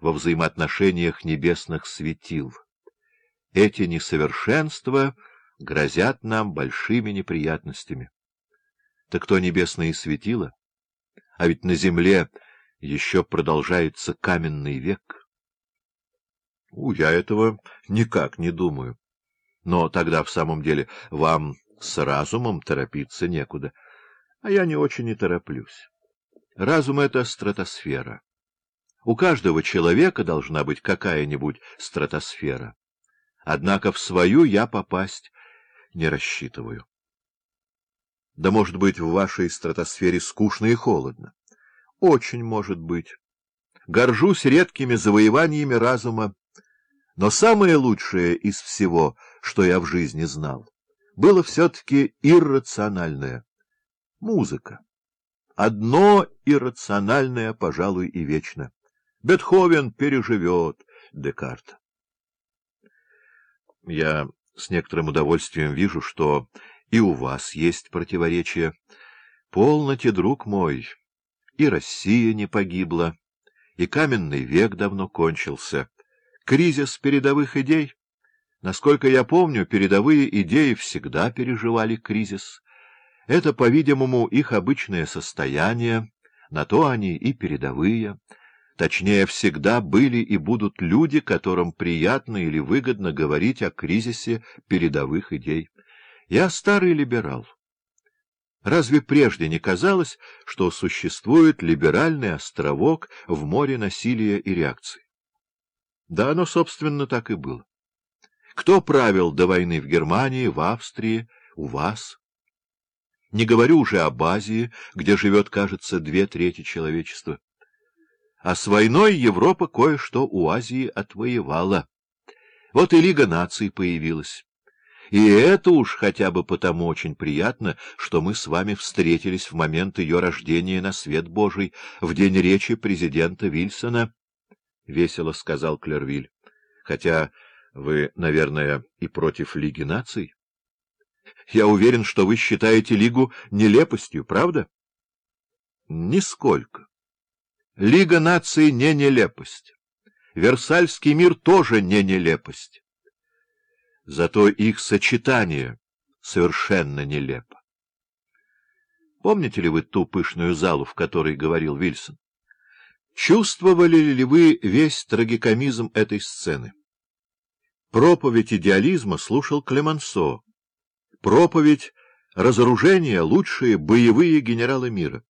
во взаимоотношениях небесных светил. Эти несовершенства грозят нам большими неприятностями. Так кто небесные светила? А ведь на земле еще продолжается каменный век. У, я этого никак не думаю. Но тогда в самом деле вам с разумом торопиться некуда. А я не очень и тороплюсь. Разум — это стратосфера. У каждого человека должна быть какая-нибудь стратосфера. Однако в свою я попасть не рассчитываю. Да, может быть, в вашей стратосфере скучно и холодно. Очень может быть. Горжусь редкими завоеваниями разума, но самое лучшее из всего, что я в жизни знал, было все-таки иррациональное — музыка. Одно иррациональное, пожалуй, и вечно. Бетховен переживет Декарта. Я с некоторым удовольствием вижу, что и у вас есть противоречия. Полноте, друг мой, и Россия не погибла, и каменный век давно кончился. Кризис передовых идей. Насколько я помню, передовые идеи всегда переживали кризис. Это, по-видимому, их обычное состояние, на то они и передовые. Точнее, всегда были и будут люди, которым приятно или выгодно говорить о кризисе передовых идей. Я старый либерал. Разве прежде не казалось, что существует либеральный островок в море насилия и реакции? Да, оно, собственно, так и было. Кто правил до войны в Германии, в Австрии, у вас? Не говорю уже об Азии, где живет, кажется, две трети человечества. А с войной Европа кое-что у Азии отвоевала. Вот и Лига наций появилась. И это уж хотя бы потому очень приятно, что мы с вами встретились в момент ее рождения на свет Божий, в день речи президента Вильсона, — весело сказал Клервиль. — Хотя вы, наверное, и против Лиги наций? Я уверен, что вы считаете Лигу нелепостью, правда? — Нисколько. Лига наций не нелепость. Версальский мир тоже не нелепость. Зато их сочетание совершенно нелепо. Помните ли вы ту пышную залу, в которой говорил Вильсон? Чувствовали ли вы весь трагикомизм этой сцены? Проповедь идеализма слушал Клемансо. Проповедь разоружения — лучшие боевые генералы мира.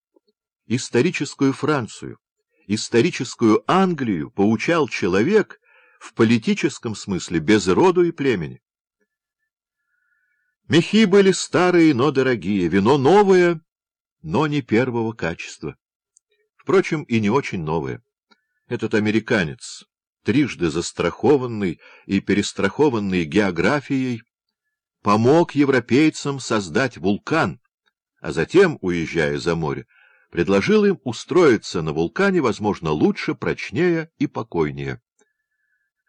Историческую Францию историческую Англию поучал человек в политическом смысле без роду и племени. Мехи были старые, но дорогие, вино новое, но не первого качества. Впрочем, и не очень новое. Этот американец, трижды застрахованный и перестрахованный географией, помог европейцам создать вулкан, а затем, уезжая за море, предложил им устроиться на вулкане, возможно, лучше, прочнее и покойнее.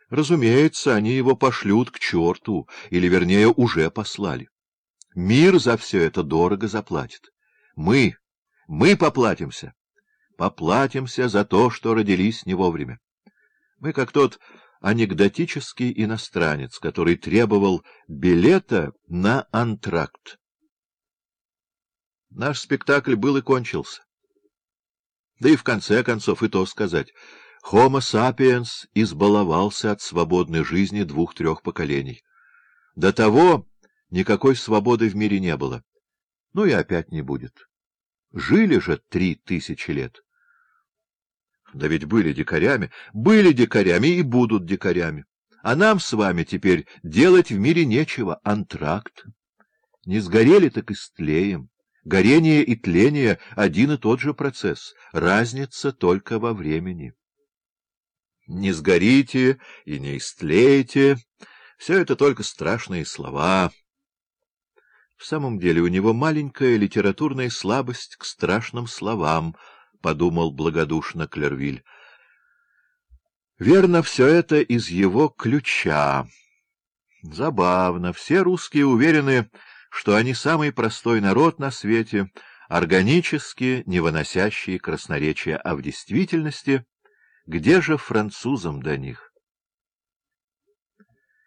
Разумеется, они его пошлют к черту, или, вернее, уже послали. Мир за все это дорого заплатит. Мы, мы поплатимся. Поплатимся за то, что родились не вовремя. Мы как тот анекдотический иностранец, который требовал билета на антракт. Наш спектакль был и кончился. Да и в конце концов и то сказать. Homo sapiens избаловался от свободной жизни двух-трех поколений. До того никакой свободы в мире не было. Ну и опять не будет. Жили же три тысячи лет. Да ведь были дикарями, были дикарями и будут дикарями. А нам с вами теперь делать в мире нечего, антракт. Не сгорели, так и стлеем. Горение и тление — один и тот же процесс, разница только во времени. Не сгорите и не истлеете — все это только страшные слова. В самом деле у него маленькая литературная слабость к страшным словам, — подумал благодушно Клервиль. Верно, все это из его ключа. Забавно, все русские уверены что они самый простой народ на свете, органически не выносящий красноречия, а в действительности Где же французам до них?